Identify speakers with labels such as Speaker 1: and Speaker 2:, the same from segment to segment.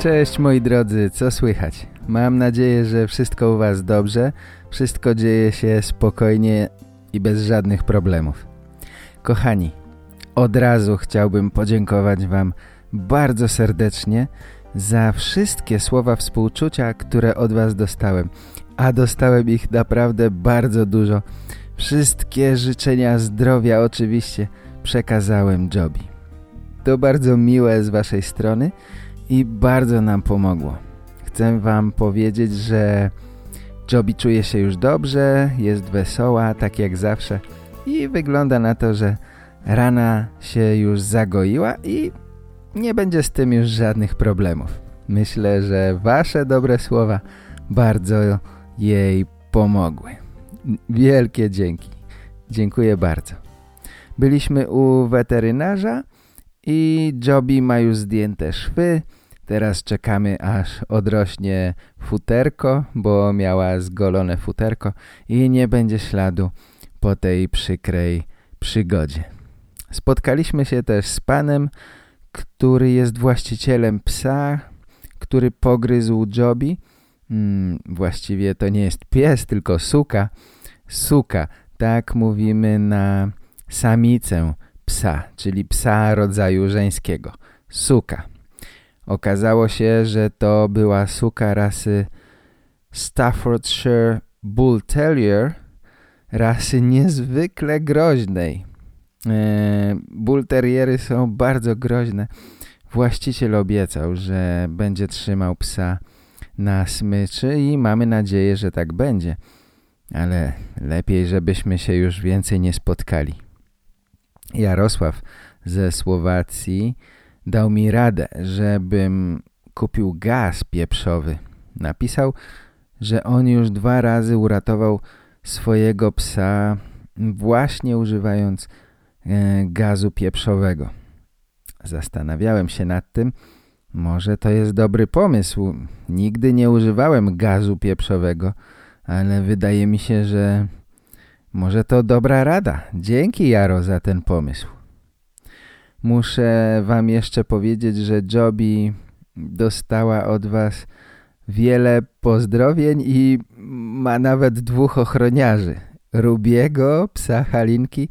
Speaker 1: Cześć moi drodzy, co słychać? Mam nadzieję, że wszystko u was dobrze, wszystko dzieje się spokojnie i bez żadnych problemów. Kochani, od razu chciałbym podziękować wam bardzo serdecznie za wszystkie słowa współczucia, które od was dostałem. A dostałem ich naprawdę bardzo dużo. Wszystkie życzenia zdrowia oczywiście przekazałem Jobi. To bardzo miłe z waszej strony i bardzo nam pomogło. Chcę wam powiedzieć, że Jobi czuje się już dobrze, jest wesoła, tak jak zawsze i wygląda na to, że rana się już zagoiła i nie będzie z tym już żadnych problemów. Myślę, że wasze dobre słowa bardzo jej pomogły. Wielkie dzięki. Dziękuję bardzo. Byliśmy u weterynarza i Jobi ma już zdjęte szwy. Teraz czekamy aż odrośnie futerko, bo miała zgolone futerko i nie będzie śladu po tej przykrej przygodzie. Spotkaliśmy się też z panem, który jest właścicielem psa, który pogryzł Jobi. Hmm, właściwie to nie jest pies, tylko suka. Suka, tak mówimy na samicę psa, czyli psa rodzaju żeńskiego. Suka. Okazało się, że to była suka rasy Staffordshire Bull Terrier, rasy niezwykle groźnej. E, Bull Terriery są bardzo groźne. Właściciel obiecał, że będzie trzymał psa na smyczy i mamy nadzieję, że tak będzie. Ale lepiej, żebyśmy się już więcej nie spotkali. Jarosław ze Słowacji dał mi radę, żebym kupił gaz pieprzowy. Napisał, że on już dwa razy uratował swojego psa właśnie używając e, gazu pieprzowego. Zastanawiałem się nad tym, może to jest dobry pomysł. Nigdy nie używałem gazu pieprzowego, ale wydaje mi się, że może to dobra rada. Dzięki Jaro za ten pomysł. Muszę wam jeszcze powiedzieć, że Jobi dostała od was wiele pozdrowień i ma nawet dwóch ochroniarzy. Rubiego, psa Halinki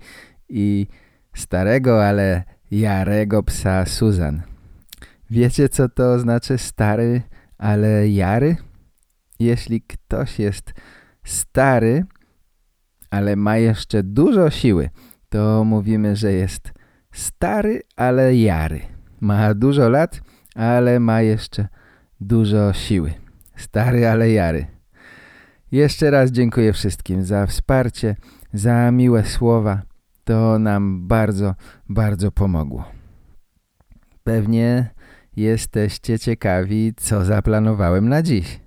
Speaker 1: i starego, ale jarego psa Susan. Wiecie co to znaczy stary, ale jary? Jeśli ktoś jest stary, ale ma jeszcze dużo siły, to mówimy, że jest stary, ale jary. Ma dużo lat, ale ma jeszcze dużo siły. Stary, ale jary. Jeszcze raz dziękuję wszystkim za wsparcie, za miłe słowa. To nam bardzo, bardzo pomogło. Pewnie jesteście ciekawi, co zaplanowałem na dziś.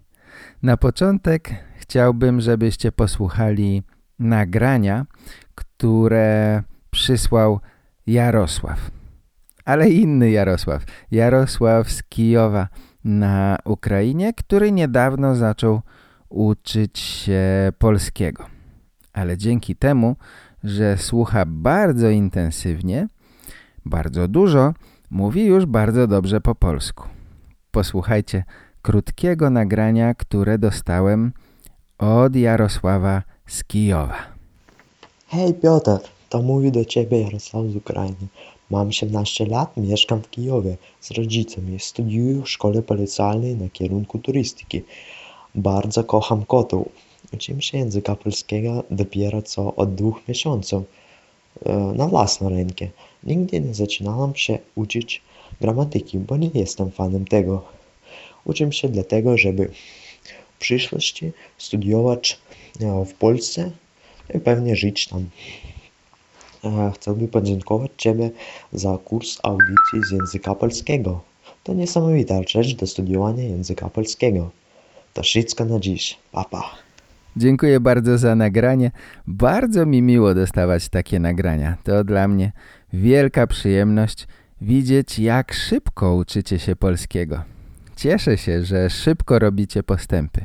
Speaker 1: Na początek chciałbym, żebyście posłuchali nagrania, które przysłał Jarosław. Ale inny Jarosław. Jarosław z Kijowa na Ukrainie, który niedawno zaczął uczyć się polskiego. Ale dzięki temu, że słucha bardzo intensywnie, bardzo dużo, mówi już bardzo dobrze po polsku. Posłuchajcie krótkiego nagrania, które dostałem od Jarosława z Kijowa.
Speaker 2: Hej Piotr, to mówi do ciebie Jarosław z Ukrainy. Mam 17 lat, mieszkam w Kijowie z rodzicami. Studiuję w szkole policjalnej na kierunku turystyki. Bardzo kocham kotów. Uczymy się języka polskiego dopiero co od dwóch miesięcy na własną rękę. Nigdy nie zaczynałam się uczyć gramatyki, bo nie jestem fanem tego. Uczę się dlatego, żeby w przyszłości studiować w Polsce i pewnie żyć tam. Chciałbym podziękować Ciebie za kurs audycji z języka polskiego. To niesamowita rzecz do studiowania języka polskiego. To wszystko na dziś. Pa, pa.
Speaker 1: Dziękuję bardzo za nagranie. Bardzo mi miło dostawać takie nagrania. To dla mnie wielka przyjemność widzieć, jak szybko uczycie się polskiego. Cieszę się, że szybko robicie postępy.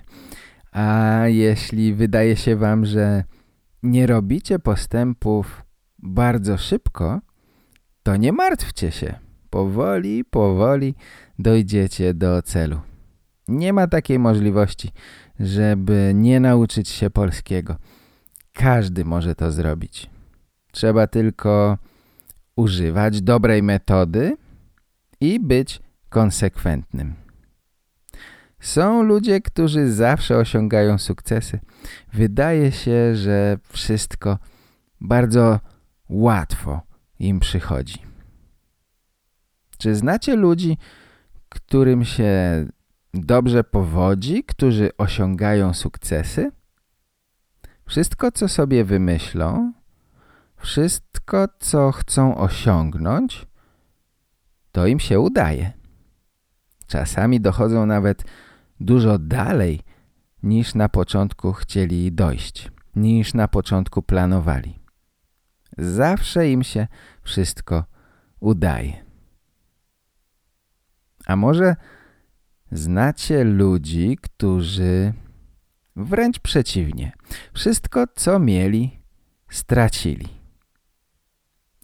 Speaker 1: A jeśli wydaje się wam, że nie robicie postępów bardzo szybko, to nie martwcie się. Powoli, powoli dojdziecie do celu. Nie ma takiej możliwości, żeby nie nauczyć się polskiego. Każdy może to zrobić. Trzeba tylko używać dobrej metody i być konsekwentnym. Są ludzie, którzy zawsze osiągają sukcesy. Wydaje się, że wszystko bardzo łatwo im przychodzi. Czy znacie ludzi, którym się dobrze powodzi, którzy osiągają sukcesy? Wszystko, co sobie wymyślą, wszystko, co chcą osiągnąć, to im się udaje. Czasami dochodzą nawet dużo dalej niż na początku chcieli dojść, niż na początku planowali. Zawsze im się wszystko udaje. A może znacie ludzi, którzy wręcz przeciwnie, wszystko co mieli stracili.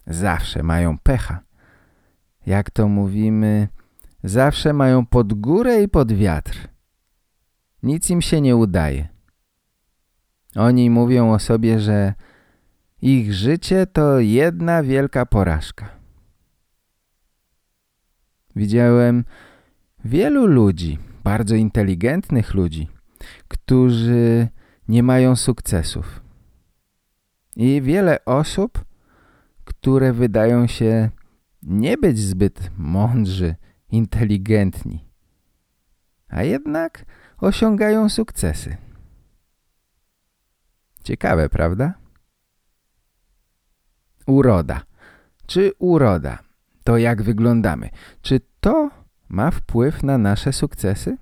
Speaker 1: Zawsze mają pecha. Jak to mówimy, zawsze mają pod górę i pod wiatr. Nic im się nie udaje. Oni mówią o sobie, że ich życie to jedna wielka porażka. Widziałem wielu ludzi, bardzo inteligentnych ludzi, którzy nie mają sukcesów. I wiele osób, które wydają się nie być zbyt mądrzy, inteligentni, a jednak osiągają sukcesy. Ciekawe, prawda? Uroda. Czy uroda? To jak wyglądamy? Czy to ma wpływ na nasze sukcesy?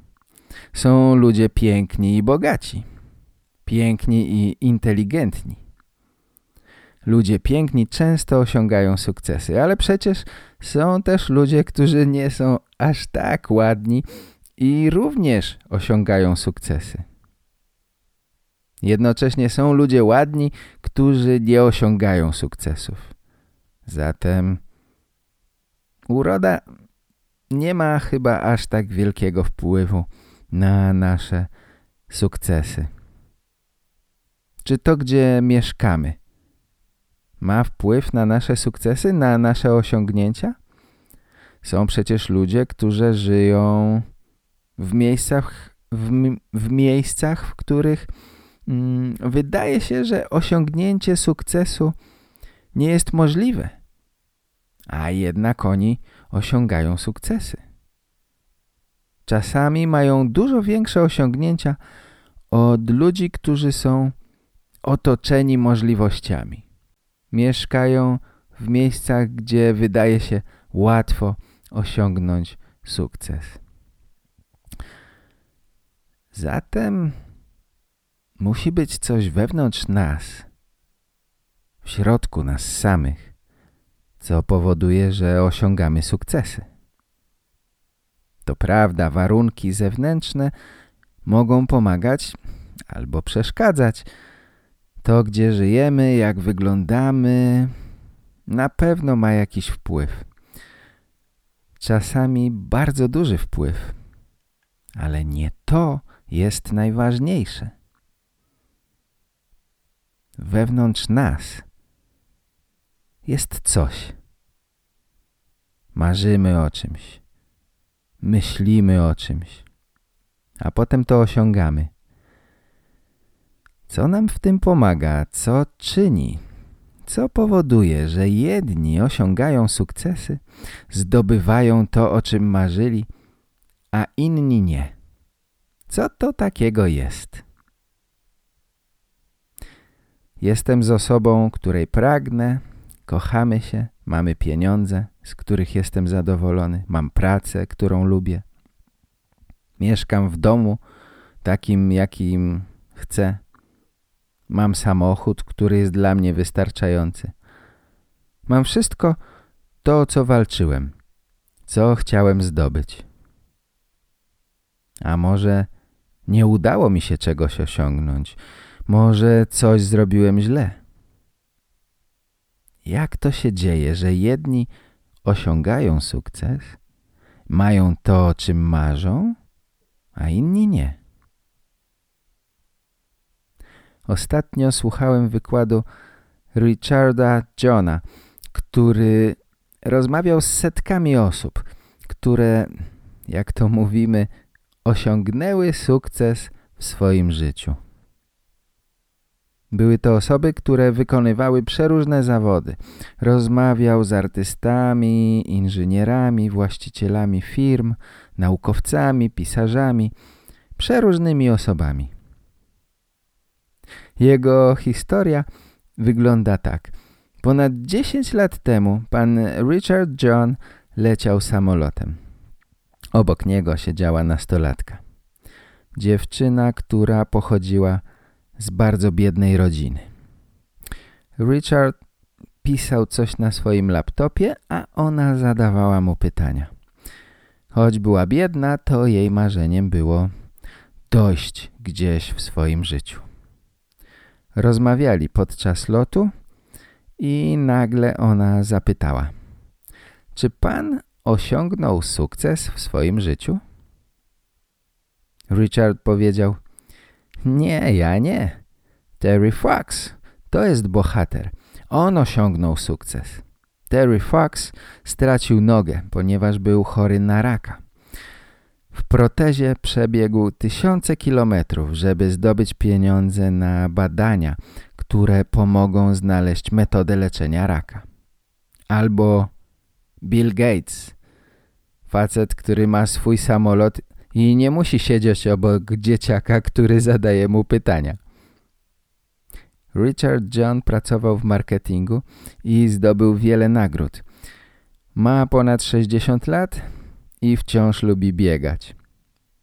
Speaker 1: Są ludzie piękni i bogaci. Piękni i inteligentni. Ludzie piękni często osiągają sukcesy, ale przecież są też ludzie, którzy nie są aż tak ładni i również osiągają sukcesy. Jednocześnie są ludzie ładni, którzy nie osiągają sukcesów. Zatem uroda nie ma chyba aż tak wielkiego wpływu na nasze sukcesy. Czy to, gdzie mieszkamy, ma wpływ na nasze sukcesy, na nasze osiągnięcia? Są przecież ludzie, którzy żyją w miejscach, w, w miejscach, w których wydaje się, że osiągnięcie sukcesu nie jest możliwe. A jednak oni osiągają sukcesy. Czasami mają dużo większe osiągnięcia od ludzi, którzy są otoczeni możliwościami. Mieszkają w miejscach, gdzie wydaje się łatwo osiągnąć sukces. Zatem musi być coś wewnątrz nas, w środku nas samych, co powoduje, że osiągamy sukcesy. To prawda, warunki zewnętrzne mogą pomagać albo przeszkadzać. To, gdzie żyjemy, jak wyglądamy, na pewno ma jakiś wpływ. Czasami bardzo duży wpływ. Ale nie to jest najważniejsze. Wewnątrz nas jest coś. Marzymy o czymś. Myślimy o czymś. A potem to osiągamy. Co nam w tym pomaga? Co czyni? Co powoduje, że jedni osiągają sukcesy, zdobywają to, o czym marzyli, a inni nie? Co to takiego jest? Jestem z osobą, której pragnę, kochamy się, mamy pieniądze, z których jestem zadowolony, mam pracę, którą lubię. Mieszkam w domu, takim jakim chcę. Mam samochód, który jest dla mnie wystarczający. Mam wszystko to, o co walczyłem, co chciałem zdobyć. A może nie udało mi się czegoś osiągnąć? Może coś zrobiłem źle? Jak to się dzieje, że jedni osiągają sukces, mają to, o czym marzą, a inni nie? Ostatnio słuchałem wykładu Richarda Johna, który rozmawiał z setkami osób, które, jak to mówimy, osiągnęły sukces w swoim życiu. Były to osoby, które wykonywały przeróżne zawody. Rozmawiał z artystami, inżynierami, właścicielami firm, naukowcami, pisarzami, przeróżnymi osobami. Jego historia wygląda tak. Ponad 10 lat temu pan Richard John leciał samolotem. Obok niego siedziała nastolatka. Dziewczyna, która pochodziła z bardzo biednej rodziny. Richard pisał coś na swoim laptopie, a ona zadawała mu pytania. Choć była biedna, to jej marzeniem było dojść gdzieś w swoim życiu. Rozmawiali podczas lotu i nagle ona zapytała Czy pan osiągnął sukces w swoim życiu? Richard powiedział Nie, ja nie. Terry Fox to jest bohater. On osiągnął sukces. Terry Fox stracił nogę, ponieważ był chory na raka. W protezie przebiegł tysiące kilometrów, żeby zdobyć pieniądze na badania, które pomogą znaleźć metodę leczenia raka. Albo Bill Gates, facet, który ma swój samolot i nie musi siedzieć obok dzieciaka, który zadaje mu pytania. Richard John pracował w marketingu i zdobył wiele nagród. Ma ponad 60 lat i wciąż lubi biegać.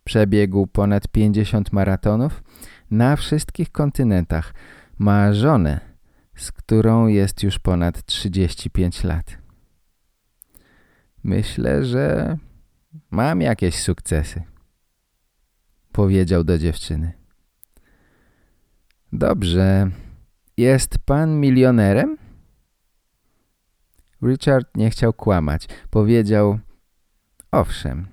Speaker 1: Przebiegł ponad 50 maratonów na wszystkich kontynentach. Ma żonę, z którą jest już ponad 35 lat. Myślę, że mam jakieś sukcesy. Powiedział do dziewczyny. Dobrze, jest pan milionerem? Richard nie chciał kłamać. Powiedział, owszem,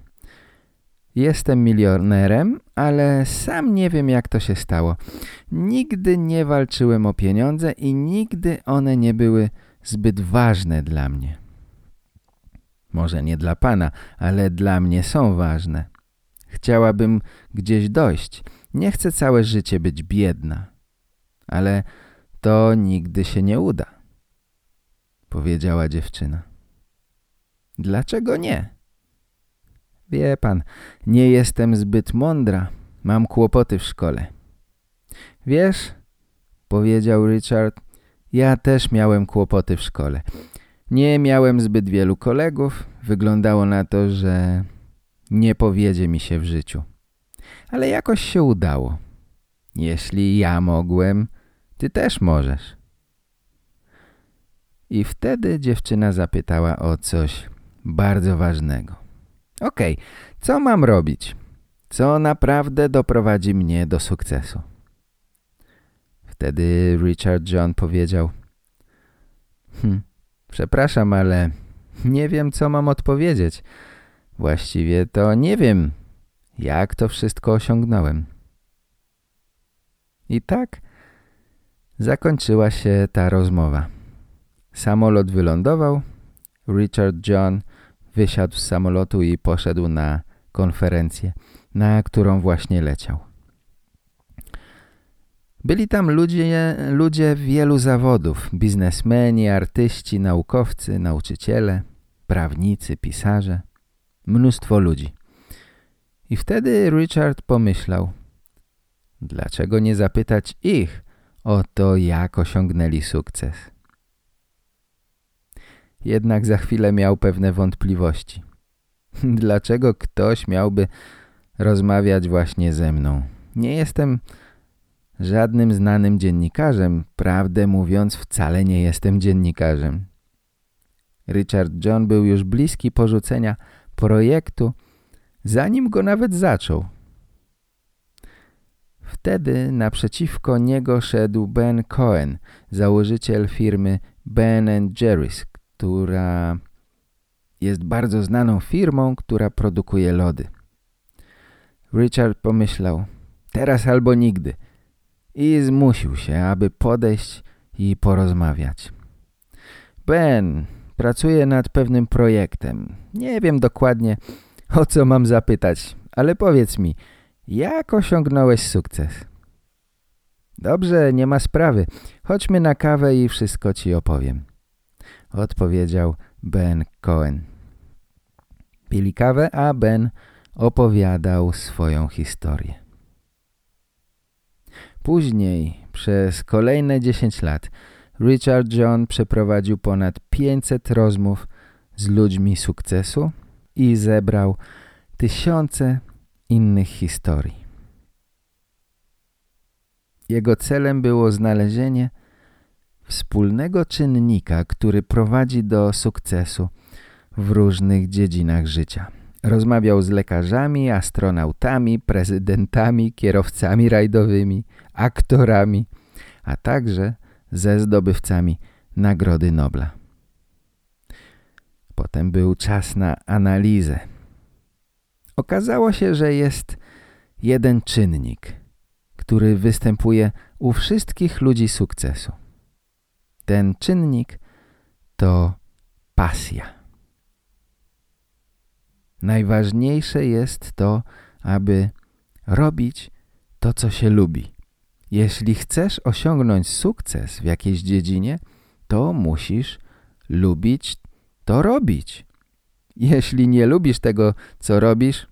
Speaker 1: jestem milionerem, ale sam nie wiem jak to się stało. Nigdy nie walczyłem o pieniądze i nigdy one nie były zbyt ważne dla mnie. Może nie dla pana, ale dla mnie są ważne. Chciałabym gdzieś dojść. Nie chcę całe życie być biedna. Ale to nigdy się nie uda, powiedziała dziewczyna. Dlaczego nie? Wie pan, nie jestem zbyt mądra, mam kłopoty w szkole. Wiesz, powiedział Richard, ja też miałem kłopoty w szkole. Nie miałem zbyt wielu kolegów, wyglądało na to, że nie powiedzie mi się w życiu. Ale jakoś się udało. Jeśli ja mogłem, ty też możesz. I wtedy dziewczyna zapytała o coś bardzo ważnego. Okej, okay, co mam robić? Co naprawdę doprowadzi mnie do sukcesu? Wtedy Richard John powiedział hm, Przepraszam, ale nie wiem, co mam odpowiedzieć. Właściwie to nie wiem, jak to wszystko osiągnąłem. I tak Zakończyła się ta rozmowa. Samolot wylądował. Richard John wysiadł z samolotu i poszedł na konferencję, na którą właśnie leciał. Byli tam ludzie, ludzie wielu zawodów, biznesmeni, artyści, naukowcy, nauczyciele, prawnicy, pisarze, mnóstwo ludzi. I wtedy Richard pomyślał, dlaczego nie zapytać ich, o to, jak osiągnęli sukces. Jednak za chwilę miał pewne wątpliwości. Dlaczego ktoś miałby rozmawiać właśnie ze mną? Nie jestem żadnym znanym dziennikarzem. Prawdę mówiąc, wcale nie jestem dziennikarzem. Richard John był już bliski porzucenia projektu, zanim go nawet zaczął. Wtedy naprzeciwko niego szedł Ben Cohen, założyciel firmy Ben Jerry's, która jest bardzo znaną firmą, która produkuje lody. Richard pomyślał, teraz albo nigdy i zmusił się, aby podejść i porozmawiać. Ben, pracuję nad pewnym projektem. Nie wiem dokładnie, o co mam zapytać, ale powiedz mi, jak osiągnąłeś sukces? Dobrze, nie ma sprawy. Chodźmy na kawę i wszystko ci opowiem. Odpowiedział Ben Cohen. Pili kawę, a Ben opowiadał swoją historię. Później, przez kolejne 10 lat, Richard John przeprowadził ponad 500 rozmów z ludźmi sukcesu i zebrał tysiące innych historii. Jego celem było znalezienie wspólnego czynnika, który prowadzi do sukcesu w różnych dziedzinach życia. Rozmawiał z lekarzami, astronautami, prezydentami, kierowcami rajdowymi, aktorami, a także ze zdobywcami Nagrody Nobla. Potem był czas na analizę. Okazało się, że jest jeden czynnik, który występuje u wszystkich ludzi sukcesu. Ten czynnik to pasja. Najważniejsze jest to, aby robić to, co się lubi. Jeśli chcesz osiągnąć sukces w jakiejś dziedzinie, to musisz lubić to robić. Jeśli nie lubisz tego, co robisz,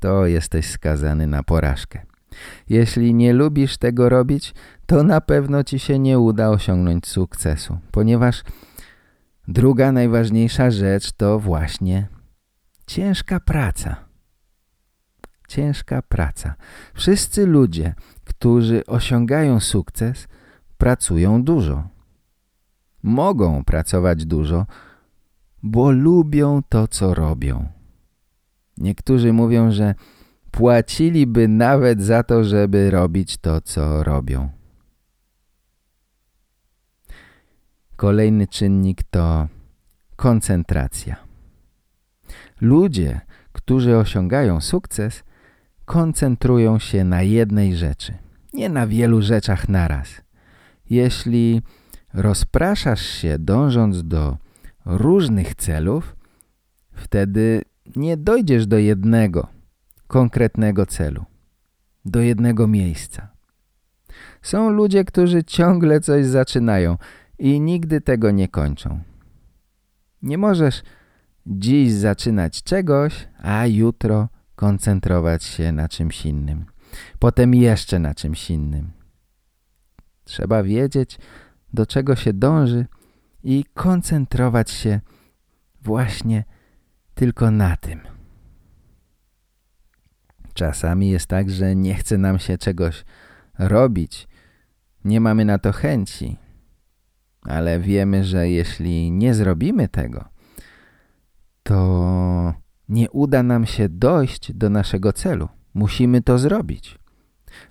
Speaker 1: to jesteś skazany na porażkę. Jeśli nie lubisz tego robić, to na pewno ci się nie uda osiągnąć sukcesu, ponieważ druga najważniejsza rzecz to właśnie ciężka praca. Ciężka praca. Wszyscy ludzie, którzy osiągają sukces, pracują dużo. Mogą pracować dużo, bo lubią to, co robią. Niektórzy mówią, że płaciliby nawet za to, żeby robić to, co robią. Kolejny czynnik to koncentracja. Ludzie, którzy osiągają sukces, koncentrują się na jednej rzeczy, nie na wielu rzeczach naraz. Jeśli rozpraszasz się dążąc do różnych celów, wtedy nie dojdziesz do jednego konkretnego celu, do jednego miejsca. Są ludzie, którzy ciągle coś zaczynają i nigdy tego nie kończą. Nie możesz dziś zaczynać czegoś, a jutro koncentrować się na czymś innym. Potem jeszcze na czymś innym. Trzeba wiedzieć, do czego się dąży i koncentrować się właśnie tylko na tym. Czasami jest tak, że nie chce nam się czegoś robić, nie mamy na to chęci, ale wiemy, że jeśli nie zrobimy tego, to nie uda nam się dojść do naszego celu. Musimy to zrobić.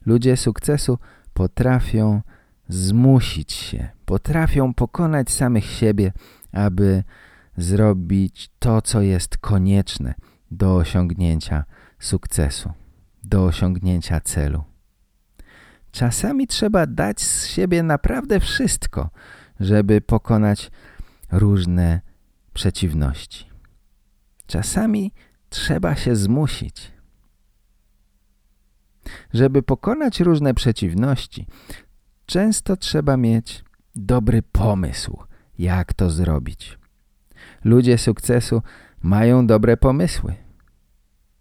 Speaker 1: Ludzie sukcesu potrafią zmusić się, potrafią pokonać samych siebie, aby zrobić to, co jest konieczne do osiągnięcia sukcesu, do osiągnięcia celu. Czasami trzeba dać z siebie naprawdę wszystko, żeby pokonać różne przeciwności. Czasami trzeba się zmusić. Żeby pokonać różne przeciwności, często trzeba mieć dobry pomysł, jak to zrobić. Ludzie sukcesu mają dobre pomysły.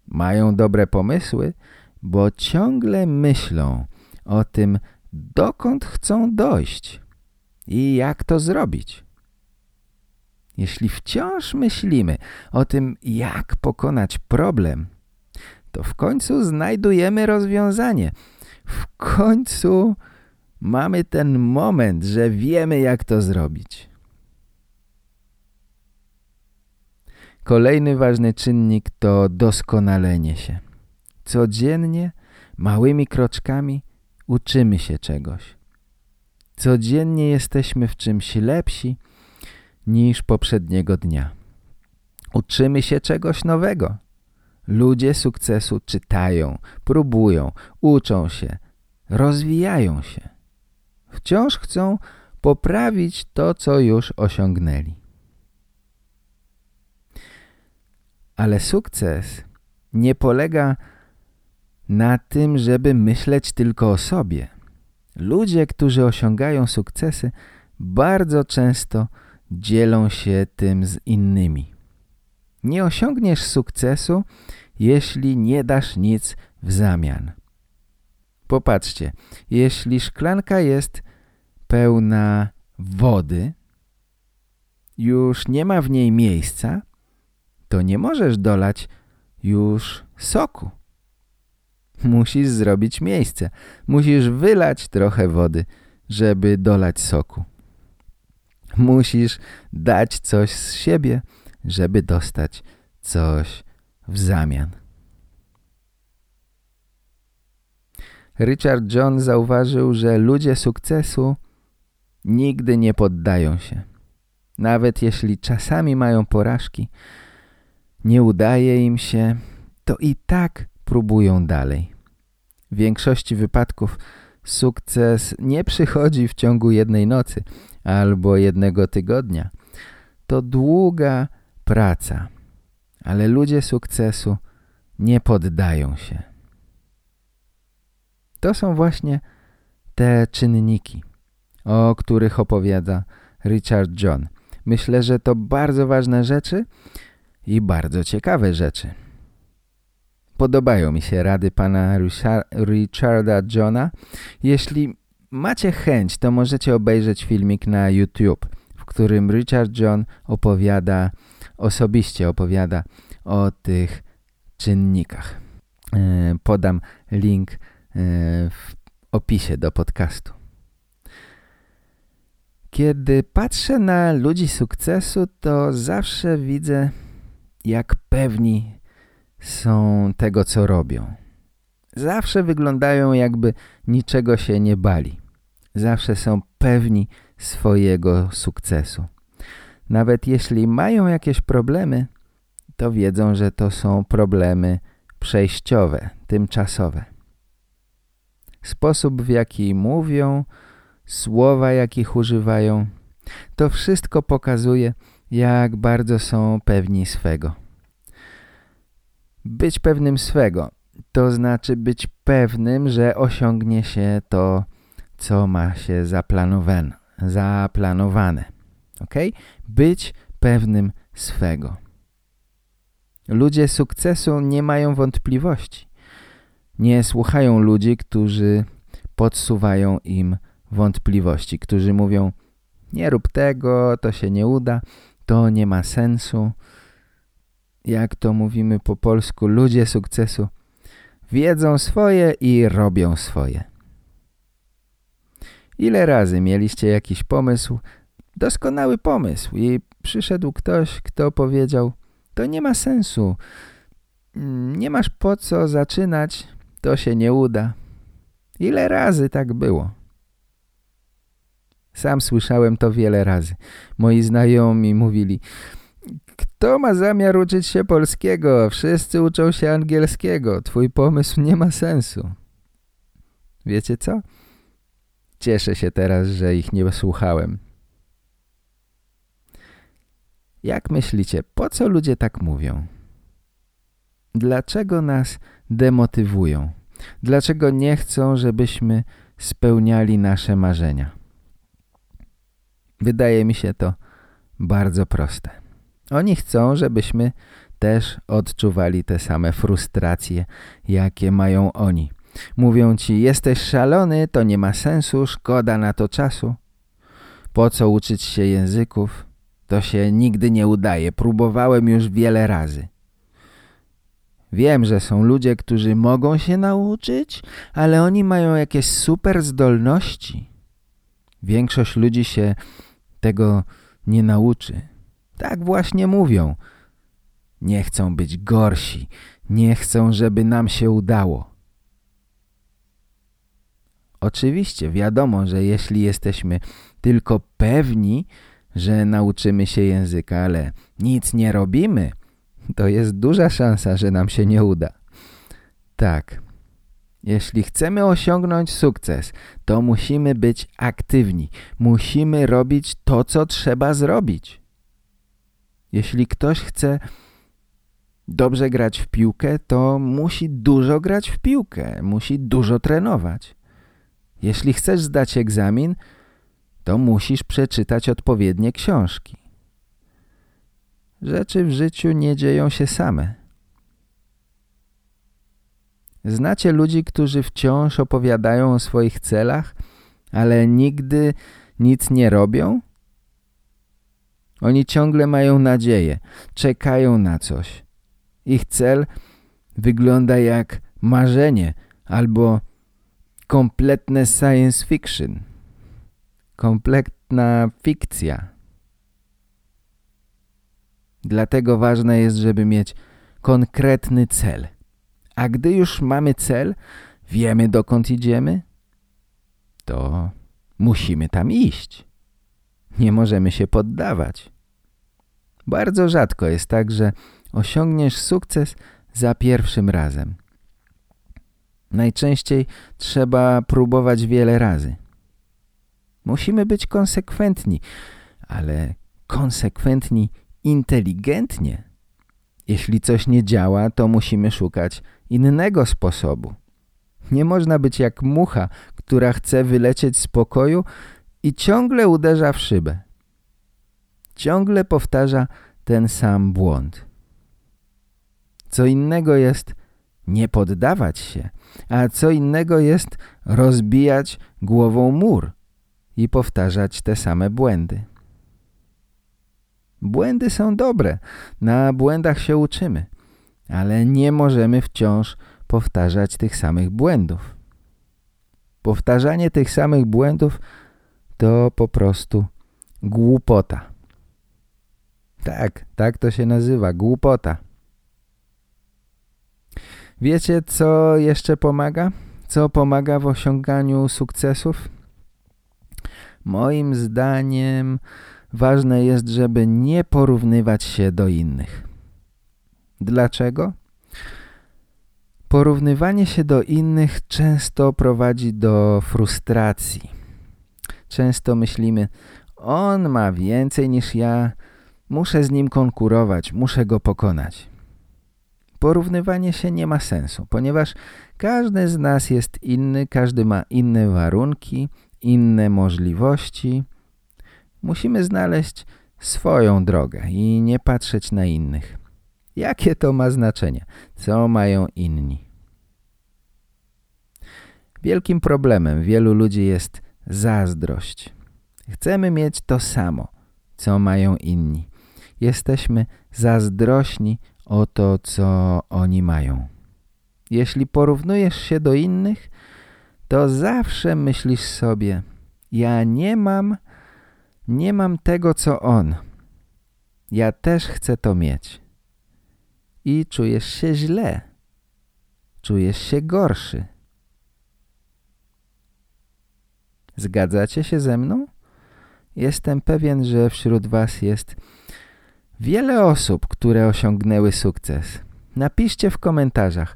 Speaker 1: Mają dobre pomysły, bo ciągle myślą o tym, dokąd chcą dojść i jak to zrobić. Jeśli wciąż myślimy o tym, jak pokonać problem, to w końcu znajdujemy rozwiązanie. W końcu mamy ten moment, że wiemy jak to zrobić. Kolejny ważny czynnik to doskonalenie się. Codziennie, małymi kroczkami uczymy się czegoś. Codziennie jesteśmy w czymś lepsi niż poprzedniego dnia. Uczymy się czegoś nowego. Ludzie sukcesu czytają, próbują, uczą się, rozwijają się. Wciąż chcą poprawić to, co już osiągnęli. Ale sukces nie polega na tym, żeby myśleć tylko o sobie. Ludzie, którzy osiągają sukcesy, bardzo często dzielą się tym z innymi. Nie osiągniesz sukcesu, jeśli nie dasz nic w zamian. Popatrzcie, jeśli szklanka jest pełna wody, już nie ma w niej miejsca, to nie możesz dolać już soku. Musisz zrobić miejsce. Musisz wylać trochę wody, żeby dolać soku. Musisz dać coś z siebie, żeby dostać coś w zamian. Richard John zauważył, że ludzie sukcesu nigdy nie poddają się. Nawet jeśli czasami mają porażki, nie udaje im się, to i tak próbują dalej. W większości wypadków sukces nie przychodzi w ciągu jednej nocy albo jednego tygodnia. To długa praca, ale ludzie sukcesu nie poddają się. To są właśnie te czynniki, o których opowiada Richard John. Myślę, że to bardzo ważne rzeczy i bardzo ciekawe rzeczy. Podobają mi się rady pana Richarda Johna. Jeśli macie chęć, to możecie obejrzeć filmik na YouTube, w którym Richard John opowiada, osobiście opowiada o tych czynnikach. E, podam link e, w opisie do podcastu. Kiedy patrzę na ludzi sukcesu, to zawsze widzę, jak pewni są tego, co robią. Zawsze wyglądają jakby niczego się nie bali. Zawsze są pewni swojego sukcesu. Nawet jeśli mają jakieś problemy, to wiedzą, że to są problemy przejściowe, tymczasowe. Sposób, w jaki mówią, słowa, jakich używają, to wszystko pokazuje, jak bardzo są pewni swego. Być pewnym swego, to znaczy być pewnym, że osiągnie się to, co ma się zaplanowane. zaplanowane. Ok? Być pewnym swego. Ludzie sukcesu nie mają wątpliwości. Nie słuchają ludzi, którzy podsuwają im wątpliwości, którzy mówią nie rób tego, to się nie uda, to nie ma sensu, jak to mówimy po polsku, ludzie sukcesu wiedzą swoje i robią swoje. Ile razy mieliście jakiś pomysł, doskonały pomysł i przyszedł ktoś, kto powiedział to nie ma sensu, nie masz po co zaczynać, to się nie uda. Ile razy tak było? Sam słyszałem to wiele razy. Moi znajomi mówili, kto ma zamiar uczyć się polskiego? Wszyscy uczą się angielskiego. Twój pomysł nie ma sensu. Wiecie co? Cieszę się teraz, że ich nie słuchałem. Jak myślicie, po co ludzie tak mówią? Dlaczego nas demotywują? Dlaczego nie chcą, żebyśmy spełniali nasze marzenia? Wydaje mi się to bardzo proste. Oni chcą, żebyśmy też odczuwali te same frustracje, jakie mają oni. Mówią ci, jesteś szalony, to nie ma sensu, szkoda na to czasu. Po co uczyć się języków? To się nigdy nie udaje, próbowałem już wiele razy. Wiem, że są ludzie, którzy mogą się nauczyć, ale oni mają jakieś super zdolności. Większość ludzi się tego nie nauczy. Tak właśnie mówią. Nie chcą być gorsi, nie chcą, żeby nam się udało. Oczywiście wiadomo, że jeśli jesteśmy tylko pewni, że nauczymy się języka, ale nic nie robimy, to jest duża szansa, że nam się nie uda. Tak, jeśli chcemy osiągnąć sukces, to musimy być aktywni. Musimy robić to, co trzeba zrobić. Jeśli ktoś chce dobrze grać w piłkę, to musi dużo grać w piłkę, musi dużo trenować. Jeśli chcesz zdać egzamin, to musisz przeczytać odpowiednie książki. Rzeczy w życiu nie dzieją się same. Znacie ludzi, którzy wciąż opowiadają o swoich celach, ale nigdy nic nie robią? Oni ciągle mają nadzieję, czekają na coś. Ich cel wygląda jak marzenie albo kompletne science fiction, kompletna fikcja. Dlatego ważne jest, żeby mieć konkretny cel. A gdy już mamy cel, wiemy dokąd idziemy, to musimy tam iść. Nie możemy się poddawać. Bardzo rzadko jest tak, że osiągniesz sukces za pierwszym razem. Najczęściej trzeba próbować wiele razy. Musimy być konsekwentni, ale konsekwentni inteligentnie. Jeśli coś nie działa, to musimy szukać innego sposobu. Nie można być jak mucha, która chce wylecieć z pokoju i ciągle uderza w szybę. Ciągle powtarza ten sam błąd. Co innego jest nie poddawać się, a co innego jest rozbijać głową mur i powtarzać te same błędy. Błędy są dobre, na błędach się uczymy, ale nie możemy wciąż powtarzać tych samych błędów. Powtarzanie tych samych błędów to po prostu głupota. Tak, tak to się nazywa, głupota. Wiecie, co jeszcze pomaga? Co pomaga w osiąganiu sukcesów? Moim zdaniem ważne jest, żeby nie porównywać się do innych. Dlaczego? Porównywanie się do innych często prowadzi do frustracji. Często myślimy, on ma więcej niż ja, muszę z nim konkurować, muszę go pokonać. Porównywanie się nie ma sensu, ponieważ każdy z nas jest inny, każdy ma inne warunki, inne możliwości. Musimy znaleźć swoją drogę i nie patrzeć na innych. Jakie to ma znaczenie? Co mają inni? Wielkim problemem wielu ludzi jest zazdrość. Chcemy mieć to samo, co mają inni. Jesteśmy zazdrośni o to, co oni mają. Jeśli porównujesz się do innych, to zawsze myślisz sobie, ja nie mam, nie mam tego, co on. Ja też chcę to mieć. I czujesz się źle. Czujesz się gorszy. Zgadzacie się ze mną? Jestem pewien, że wśród was jest wiele osób, które osiągnęły sukces. Napiszcie w komentarzach,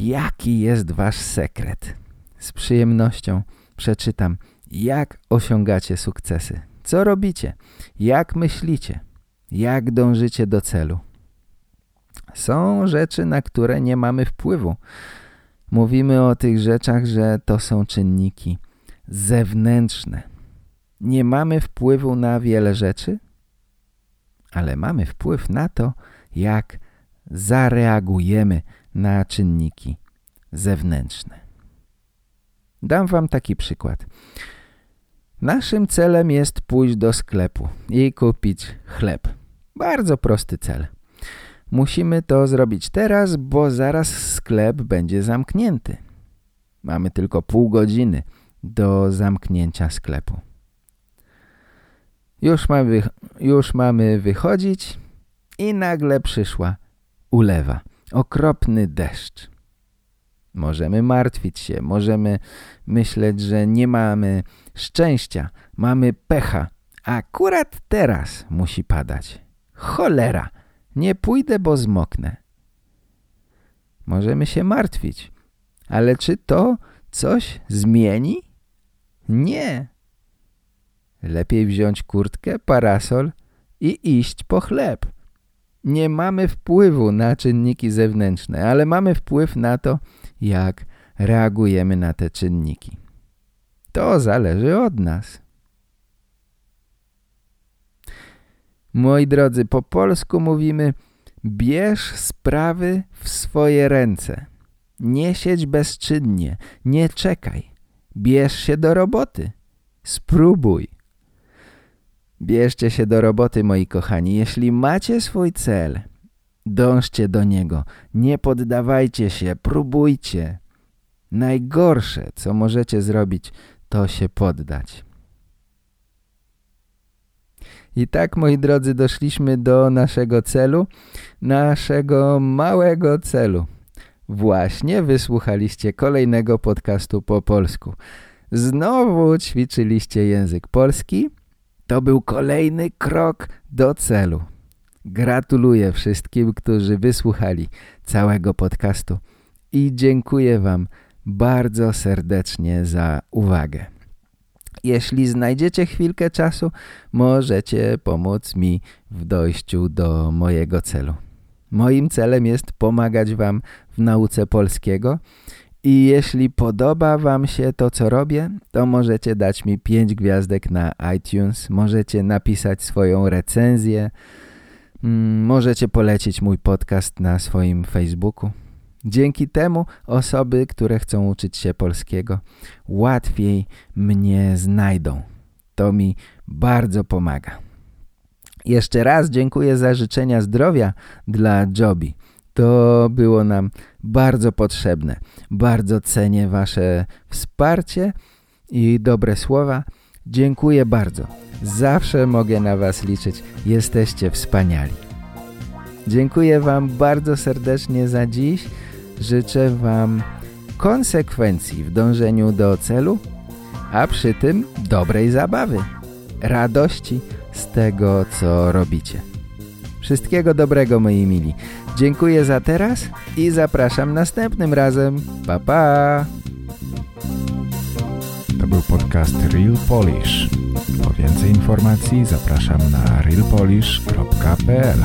Speaker 1: jaki jest wasz sekret. Z przyjemnością przeczytam, jak osiągacie sukcesy. Co robicie? Jak myślicie? Jak dążycie do celu? Są rzeczy, na które nie mamy wpływu. Mówimy o tych rzeczach, że to są czynniki zewnętrzne. Nie mamy wpływu na wiele rzeczy, ale mamy wpływ na to, jak zareagujemy na czynniki zewnętrzne. Dam wam taki przykład. Naszym celem jest pójść do sklepu i kupić chleb. Bardzo prosty cel. Musimy to zrobić teraz, bo zaraz sklep będzie zamknięty. Mamy tylko pół godziny do zamknięcia sklepu. Już mamy, już mamy wychodzić i nagle przyszła ulewa. Okropny deszcz. Możemy martwić się, możemy myśleć, że nie mamy szczęścia, mamy pecha. Akurat teraz musi padać. Cholera, nie pójdę, bo zmoknę. Możemy się martwić, ale czy to coś zmieni? Nie. Lepiej wziąć kurtkę, parasol i iść po chleb. Nie mamy wpływu na czynniki zewnętrzne, ale mamy wpływ na to, jak reagujemy na te czynniki. To zależy od nas. Moi drodzy, po polsku mówimy bierz sprawy w swoje ręce. Nie siedź bezczynnie, nie czekaj. Bierz się do roboty. Spróbuj. Bierzcie się do roboty, moi kochani. Jeśli macie swój cel, dążcie do niego. Nie poddawajcie się, próbujcie. Najgorsze, co możecie zrobić, to się poddać. I tak, moi drodzy, doszliśmy do naszego celu, naszego małego celu. Właśnie wysłuchaliście kolejnego podcastu po polsku. Znowu ćwiczyliście język polski. To był kolejny krok do celu. Gratuluję wszystkim, którzy wysłuchali całego podcastu i dziękuję Wam bardzo serdecznie za uwagę. Jeśli znajdziecie chwilkę czasu, możecie pomóc mi w dojściu do mojego celu. Moim celem jest pomagać Wam w nauce polskiego i jeśli podoba Wam się to, co robię, to możecie dać mi 5 gwiazdek na iTunes, możecie napisać swoją recenzję, mm, możecie polecić mój podcast na swoim Facebooku. Dzięki temu osoby, które chcą uczyć się polskiego, łatwiej mnie znajdą. To mi bardzo pomaga. Jeszcze raz dziękuję za życzenia zdrowia dla Jobi. To było nam bardzo potrzebne. Bardzo cenię Wasze wsparcie i dobre słowa. Dziękuję bardzo. Zawsze mogę na Was liczyć. Jesteście wspaniali. Dziękuję Wam bardzo serdecznie za dziś. Życzę Wam konsekwencji w dążeniu do celu, a przy tym dobrej zabawy, radości z tego, co robicie. Wszystkiego dobrego, moi mili. Dziękuję za teraz i zapraszam następnym razem. Pa, pa!
Speaker 3: To był podcast Real Polish. Po więcej informacji zapraszam na realpolish.pl